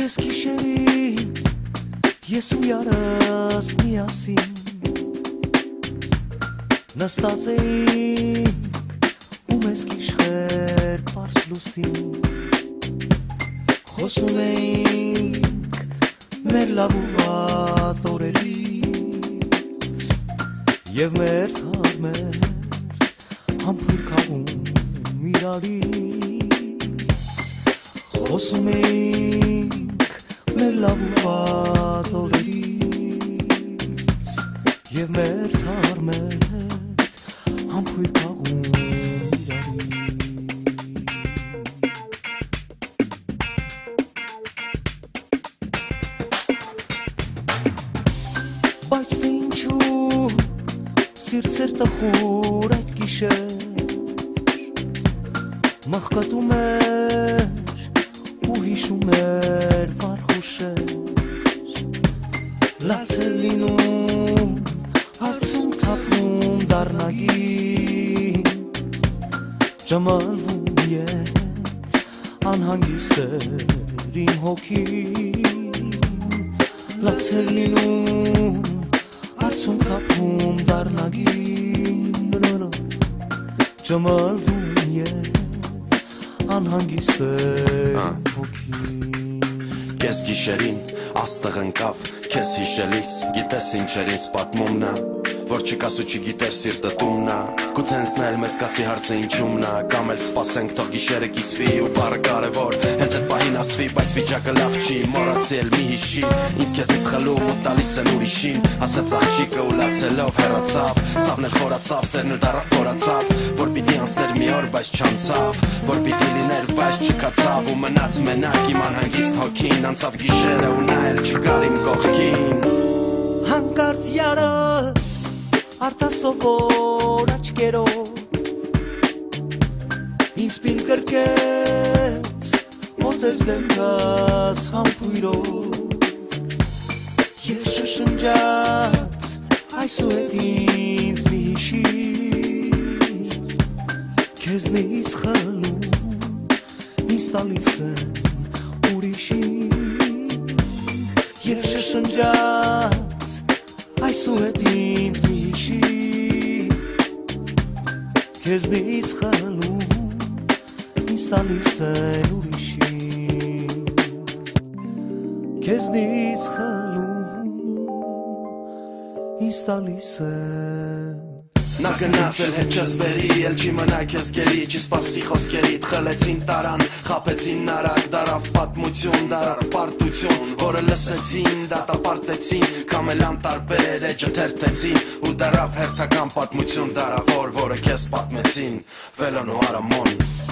Կես գիշերին ես ու յարս միասին Նստած էինք ու մեզ կիշխեր պարս լուսին Խոսում էինք մեր լավ ու վատ օրերից Եվ մեր թարմեր համպույր կաղում իրարից Խոսում էինք մեր լավ ու վատ օրերից Եվ մեր թարմեր համպույր կաղում Բայց թե ինչու սիրտ սերտը խուր այդ գիշեր Մխկտում էր ու հիշում էր դարնագին Ճմալվում և անհանգիստ էր իմ հոգին Լաց էր լինում հարցում թափում դարնագին Ճմալվում և անհանգիստ էր հոգին Կես գիշերին աստղ ընկավ քեզ հիշելիս գիտես ինչեր ինձ պատմում նա որ չկաս ու չգիտեր սիրտը տումնա գուցե հենցնել մեզ կասի հարցը ինչումնա կամ էլ սպասենք թող գիշերը կիսվի ու բառը կարևոր հենց այդ պահին ասվի բայց վիճակը լավ չի մոռացի էլ մի հիշի ինձ քեզնից խլում ու տալիս են ուրիշին ասաց աղջիկը ու լացելով հեռացավ ցավն էլ խորացավ սերն էլ դարավ փորացավ որ պիտի անցներ մի օր բայց չանցավ որ պիտի լիներ բայց չկացավ ու մնաց մենակ իմ անհանգիստ հոգին անցավ գիշերը ու նա էլ չկար իմ կողքին հանկարծ յարս արտասովոր աչկերով ինձ պին կրկեց ոնցես դեմքաս համպույրով և շշնջաց այսու հետ ինձ մի հիշիր քեզնից խլում ինձ տալիս են ուրիշին և շշնջաց այսու հետ ինձ մի քեզնից խլում ինձ տալիս են ուրիշին քեզնից խլում ինձ տալիս են Նա գնաց էլ հետ չես բերի, էլ չի մնա քեզ գերի, չսպասի խոսքերիդ, խլեցին տարան, խապեցին նարակ, դարավ պատմություն, դարավ պարտություն, որը լսեցին, դատապարտեցին, կամ էլ անտարբեր էջը թերթեցին, ու դարավ հերթական պատմություն, դարավոր, որը քեզ պատմեցին, վելոն ու արամոն։